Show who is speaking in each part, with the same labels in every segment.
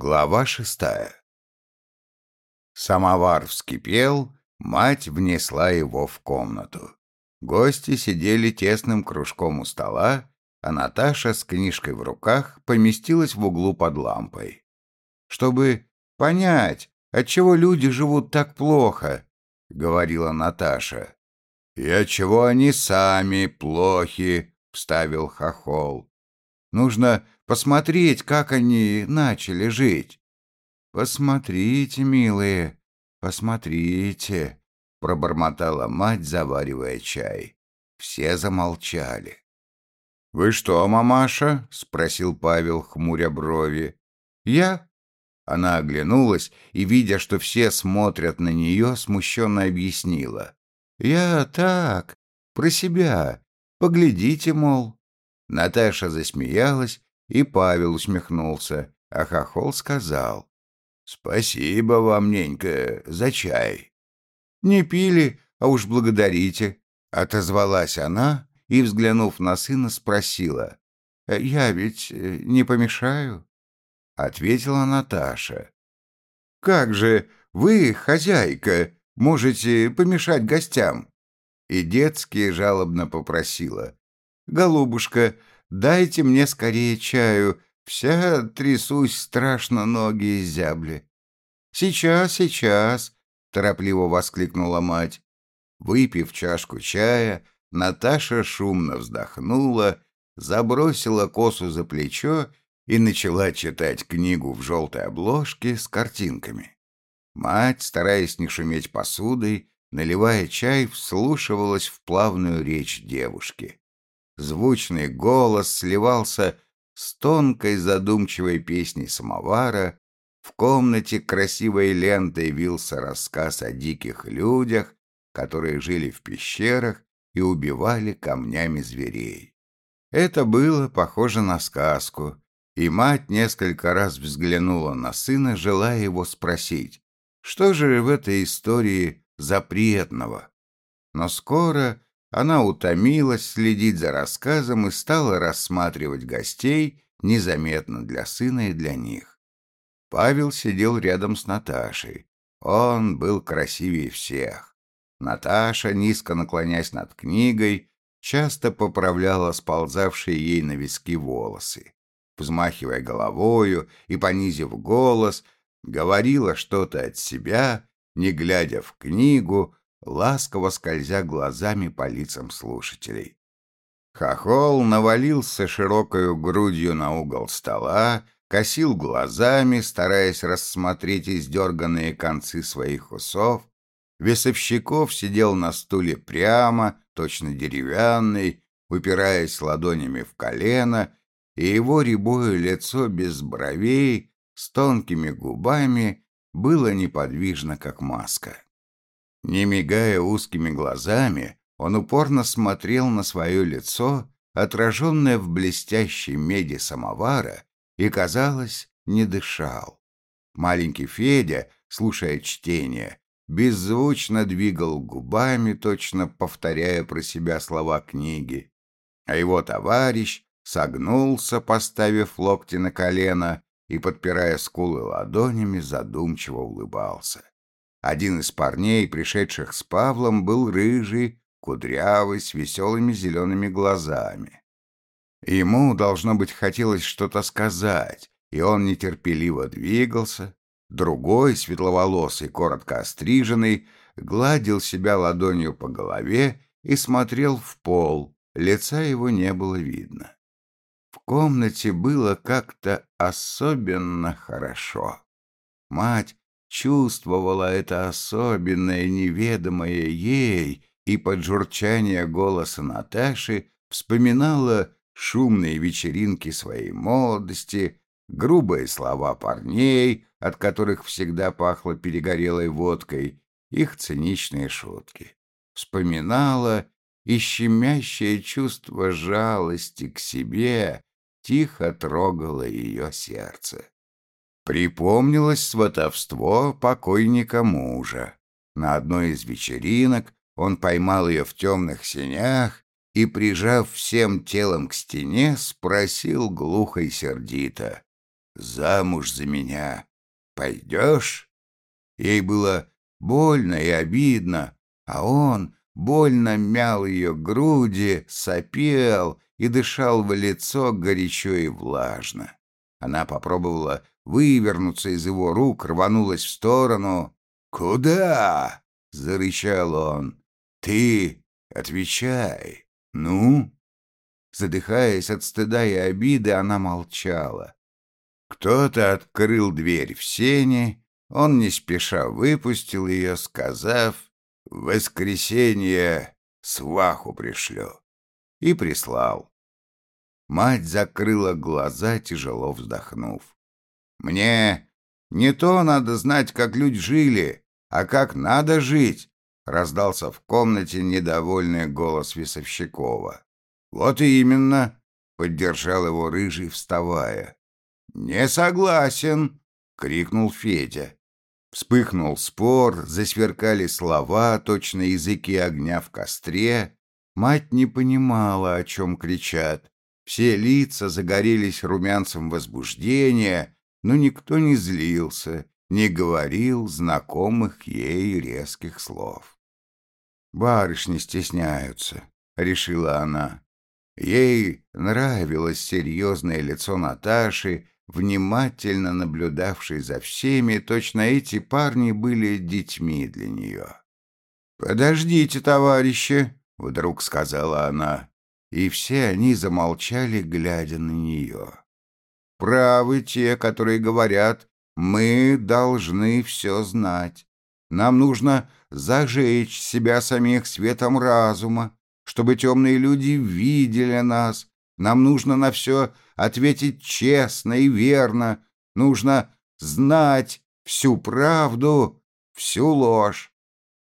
Speaker 1: Глава шестая Самовар вскипел, мать внесла его в комнату. Гости сидели тесным кружком у стола, а Наташа с книжкой в руках поместилась в углу под лампой. «Чтобы понять, отчего люди живут так плохо», — говорила Наташа. «И отчего они сами плохи», — вставил Хохол. «Нужно посмотреть, как они начали жить». «Посмотрите, милые, посмотрите», — пробормотала мать, заваривая чай. Все замолчали. «Вы что, мамаша?» — спросил Павел, хмуря брови. «Я?» Она оглянулась и, видя, что все смотрят на нее, смущенно объяснила. «Я так, про себя. Поглядите, мол». Наташа засмеялась, и Павел усмехнулся, а Хохол сказал. «Спасибо вам, ненька, за чай». «Не пили, а уж благодарите», — отозвалась она и, взглянув на сына, спросила. «Я ведь э, не помешаю?» Ответила Наташа. «Как же вы, хозяйка, можете помешать гостям?» И детски жалобно попросила. «Голубушка, дайте мне скорее чаю, вся трясусь страшно ноги зябли». «Сейчас, сейчас», — торопливо воскликнула мать. Выпив чашку чая, Наташа шумно вздохнула, забросила косу за плечо и начала читать книгу в желтой обложке с картинками. Мать, стараясь не шуметь посудой, наливая чай, вслушивалась в плавную речь девушки. Звучный голос сливался с тонкой задумчивой песней самовара, в комнате красивой лентой вился рассказ о диких людях, которые жили в пещерах и убивали камнями зверей. Это было похоже на сказку, и мать несколько раз взглянула на сына, желая его спросить, что же в этой истории запретного. Но скоро она утомилась следить за рассказом и стала рассматривать гостей незаметно для сына и для них. Павел сидел рядом с Наташей. Он был красивее всех. Наташа, низко наклонясь над книгой, часто поправляла сползавшие ей на виски волосы. Взмахивая головою и понизив голос, говорила что-то от себя, не глядя в книгу, ласково скользя глазами по лицам слушателей. Хохол навалился широкою грудью на угол стола, косил глазами, стараясь рассмотреть издерганные концы своих усов, Весовщиков сидел на стуле прямо, точно деревянный, упираясь ладонями в колено, и его рябое лицо без бровей, с тонкими губами, было неподвижно, как маска. Не мигая узкими глазами, он упорно смотрел на свое лицо, отраженное в блестящей меди самовара, и, казалось, не дышал. Маленький Федя, слушая чтение, беззвучно двигал губами, точно повторяя про себя слова книги. А его товарищ согнулся, поставив локти на колено и, подпирая скулы ладонями, задумчиво улыбался. Один из парней, пришедших с Павлом, был рыжий, кудрявый, с веселыми зелеными глазами. Ему, должно быть, хотелось что-то сказать, и он нетерпеливо двигался, Другой, светловолосый, коротко остриженный, гладил себя ладонью по голове и смотрел в пол, лица его не было видно. В комнате было как-то особенно хорошо. Мать чувствовала это особенное, неведомое ей, и под журчание голоса Наташи вспоминала шумные вечеринки своей молодости, грубые слова парней, от которых всегда пахло перегорелой водкой, их циничные шутки. Вспоминала и щемящее чувство жалости к себе тихо трогало ее сердце. Припомнилось сватовство покойника мужа. На одной из вечеринок он поймал ее в темных сенях и, прижав всем телом к стене, спросил глухо и сердито. замуж за меня пойдешь?» Ей было больно и обидно, а он больно мял ее груди, сопел и дышал в лицо горячо и влажно. Она попробовала вывернуться из его рук, рванулась в сторону. «Куда?» — зарычал он. «Ты отвечай. Ну?» Задыхаясь от стыда и обиды, она молчала. Кто-то открыл дверь в сене, он не спеша выпустил ее, сказав «В воскресенье сваху пришлю» и прислал. Мать закрыла глаза, тяжело вздохнув. «Мне не то надо знать, как люди жили, а как надо жить», раздался в комнате недовольный голос Весовщикова. «Вот и именно», — поддержал его Рыжий, вставая. «Не согласен!» — крикнул Федя. Вспыхнул спор, засверкали слова, точно языки огня в костре. Мать не понимала, о чем кричат. Все лица загорелись румянцем возбуждения, но никто не злился, не говорил знакомых ей резких слов. «Барышни стесняются», — решила она. Ей нравилось серьезное лицо Наташи, внимательно наблюдавшей за всеми, точно эти парни были детьми для нее. «Подождите, товарищи!» — вдруг сказала она, и все они замолчали, глядя на нее. «Правы те, которые говорят, мы должны все знать. Нам нужно зажечь себя самих светом разума, чтобы темные люди видели нас. Нам нужно на все ответить честно и верно. Нужно знать всю правду, всю ложь.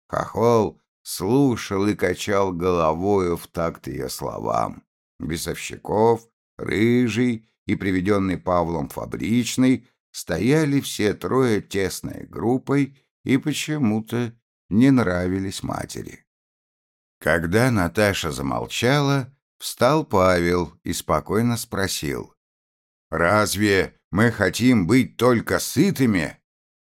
Speaker 1: Хохол слушал и качал головою в такт ее словам. Бесовщиков, Рыжий и приведенный Павлом Фабричный стояли все трое тесной группой и почему-то не нравились матери. Когда Наташа замолчала, встал Павел и спокойно спросил. «Разве мы хотим быть только сытыми?»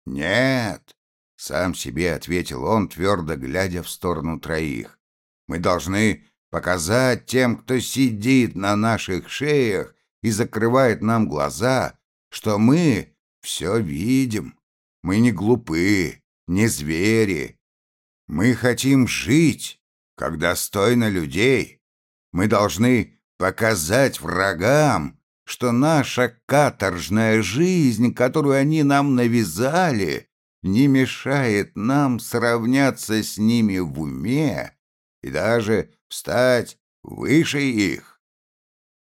Speaker 1: «Нет», — сам себе ответил он, твердо глядя в сторону троих. «Мы должны показать тем, кто сидит на наших шеях и закрывает нам глаза, что мы все видим. Мы не глупы, не звери. Мы хотим жить, как достойно людей. Мы должны показать врагам, что наша каторжная жизнь, которую они нам навязали, не мешает нам сравняться с ними в уме и даже встать выше их.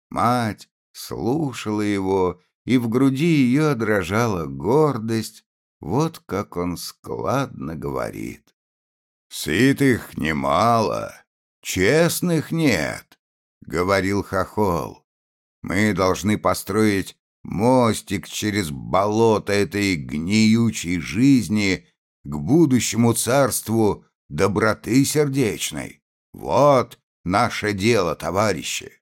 Speaker 1: Мать слушала его, и в груди ее дрожала гордость, вот как он складно говорит. «Сытых немало, честных нет», — говорил Хохол. «Мы должны построить мостик через болото этой гниючей жизни к будущему царству доброты сердечной. Вот наше дело, товарищи.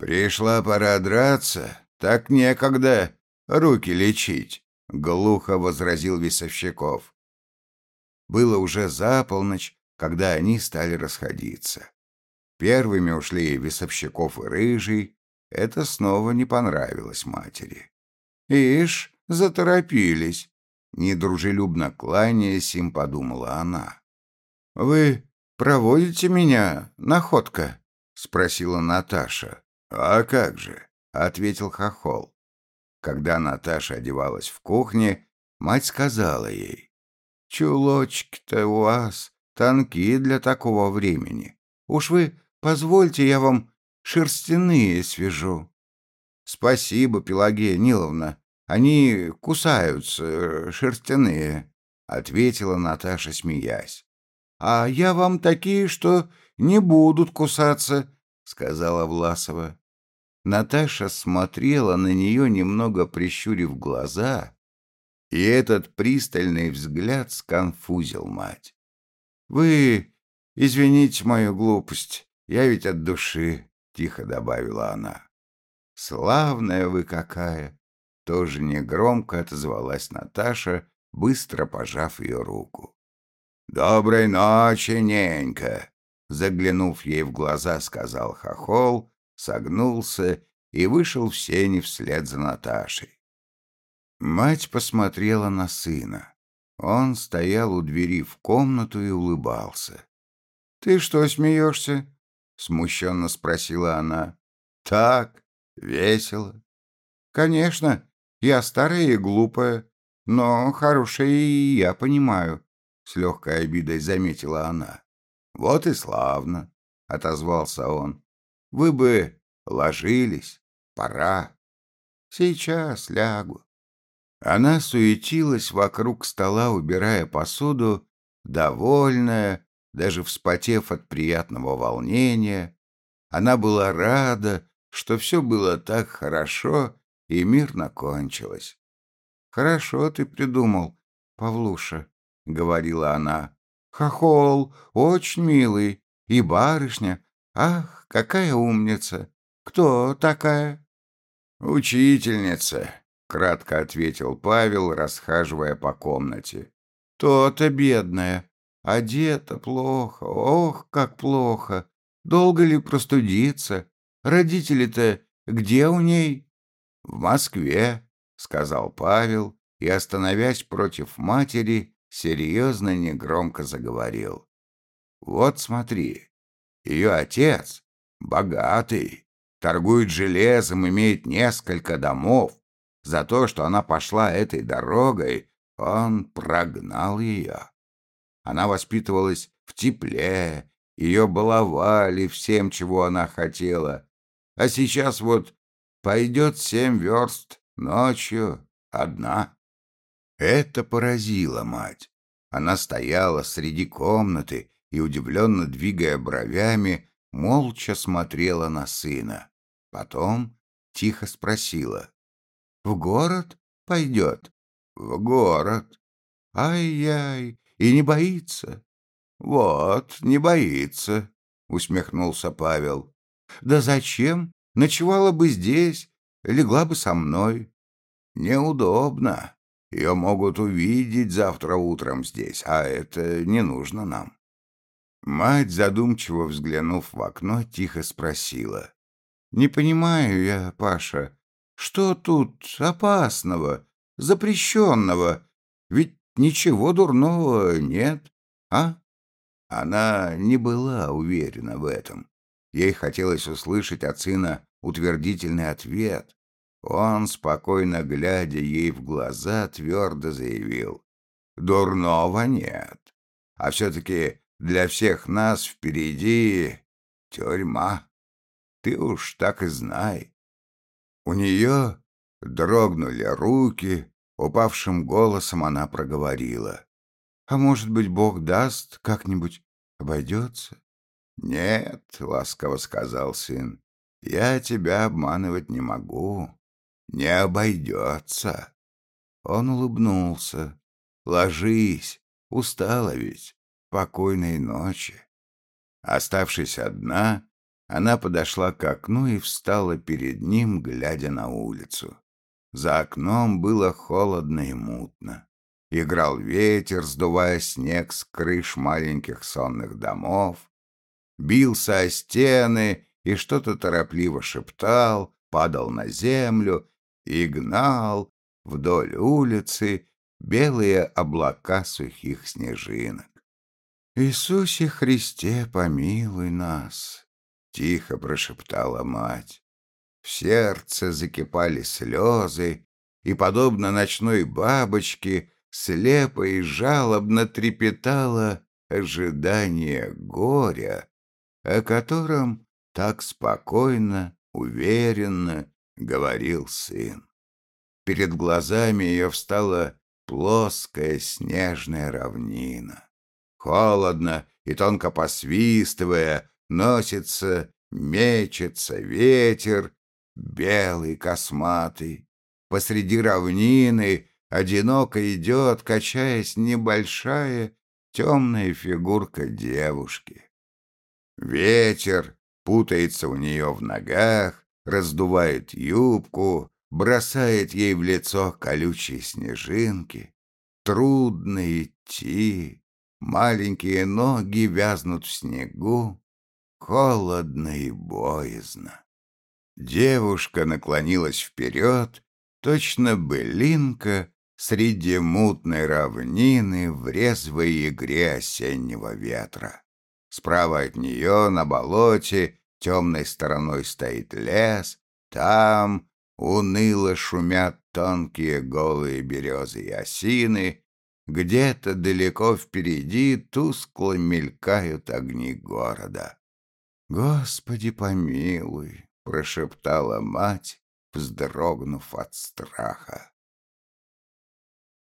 Speaker 1: Пришла пора драться, так некогда руки лечить», — глухо возразил Весовщиков. Было уже за полночь, когда они стали расходиться. Первыми ушли Весовщиков и Рыжий. Это снова не понравилось матери. «Ишь, заторопились!» Недружелюбно кланяясь им, подумала она. «Вы проводите меня, находка?» — спросила Наташа. «А как же?» — ответил Хохол. Когда Наташа одевалась в кухне, мать сказала ей. Чулочки-то у вас тонкие для такого времени. Уж вы позвольте, я вам шерстяные свяжу. Спасибо, Пелагея Ниловна. Они кусаются, э, шерстяные, — ответила Наташа, смеясь. А я вам такие, что не будут кусаться, — сказала Власова. Наташа смотрела на нее, немного прищурив глаза, и этот пристальный взгляд сконфузил мать. «Вы извините мою глупость, я ведь от души», — тихо добавила она. «Славная вы какая! тоже негромко отозвалась Наташа, быстро пожав ее руку. «Доброй ночи, ненька!» Заглянув ей в глаза, сказал Хохол, согнулся и вышел в сени вслед за Наташей. Мать посмотрела на сына. Он стоял у двери в комнату и улыбался. «Ты что смеешься?» — смущенно спросила она. «Так, весело». «Конечно, я старая и глупая, но хорошая и я понимаю», — с легкой обидой заметила она. «Вот и славно», — отозвался он. «Вы бы ложились, пора. Сейчас лягу». Она суетилась вокруг стола, убирая посуду, довольная, даже вспотев от приятного волнения. Она была рада, что все было так хорошо и мирно кончилось. «Хорошо ты придумал, Павлуша», — говорила она. «Хохол, очень милый, и барышня. Ах, какая умница! Кто такая?» «Учительница», — кратко ответил Павел, расхаживая по комнате. «То-то бедная. Одета плохо. Ох, как плохо. Долго ли простудиться? Родители-то где у ней?» «В Москве», — сказал Павел, и, остановясь против матери, серьезно негромко заговорил. «Вот смотри, ее отец богатый, торгует железом, имеет несколько домов. За то, что она пошла этой дорогой, он прогнал ее. Она воспитывалась в тепле, ее баловали всем, чего она хотела. А сейчас вот пойдет семь верст ночью одна. Это поразило мать. Она стояла среди комнаты и, удивленно двигая бровями, молча смотрела на сына. Потом тихо спросила. «В город пойдет?» «В город». «Ай-яй, и не боится?» «Вот, не боится», — усмехнулся Павел. «Да зачем? Ночевала бы здесь, легла бы со мной». «Неудобно. Ее могут увидеть завтра утром здесь, а это не нужно нам. Мать, задумчиво взглянув в окно, тихо спросила. «Не понимаю я, Паша, что тут опасного, запрещенного? Ведь ничего дурного нет, а?» Она не была уверена в этом. Ей хотелось услышать от сына утвердительный ответ, он, спокойно глядя ей в глаза, твердо заявил. «Дурного нет. А все-таки для всех нас впереди тюрьма. Ты уж так и знай». У нее дрогнули руки, упавшим голосом она проговорила. «А может быть, Бог даст, как-нибудь обойдется?» «Нет», — ласково сказал сын, — «я тебя обманывать не могу не обойдется. Он улыбнулся. Ложись, устала ведь. Покойной ночи. Оставшись одна, она подошла к окну и встала перед ним, глядя на улицу. За окном было холодно и мутно. Играл ветер, сдувая снег с крыш маленьких сонных домов. Бился о стены и что-то торопливо шептал, падал на землю и гнал вдоль улицы белые облака сухих снежинок. «Иисусе Христе, помилуй нас!» — тихо прошептала мать. В сердце закипали слезы, и, подобно ночной бабочке, слепо и жалобно трепетало ожидание горя, о котором так спокойно, уверенно говорил сын. Перед глазами ее встала плоская снежная равнина. Холодно и тонко посвистывая, носится, мечется ветер, белый косматый. Посреди равнины одиноко идет, качаясь, небольшая темная фигурка девушки. Ветер путается у нее в ногах, раздувает юбку, бросает ей в лицо колючие снежинки. Трудно идти, маленькие ноги вязнут в снегу, холодно и боязно. Девушка наклонилась вперед, точно былинка среди мутной равнины в резвой игре осеннего ветра. Справа от нее на болоте темной стороной стоит лес, там уныло шумят тонкие голые березы и осины, где-то далеко впереди тускло мелькают огни города. «Господи помилуй!» — прошептала мать, вздрогнув от страха.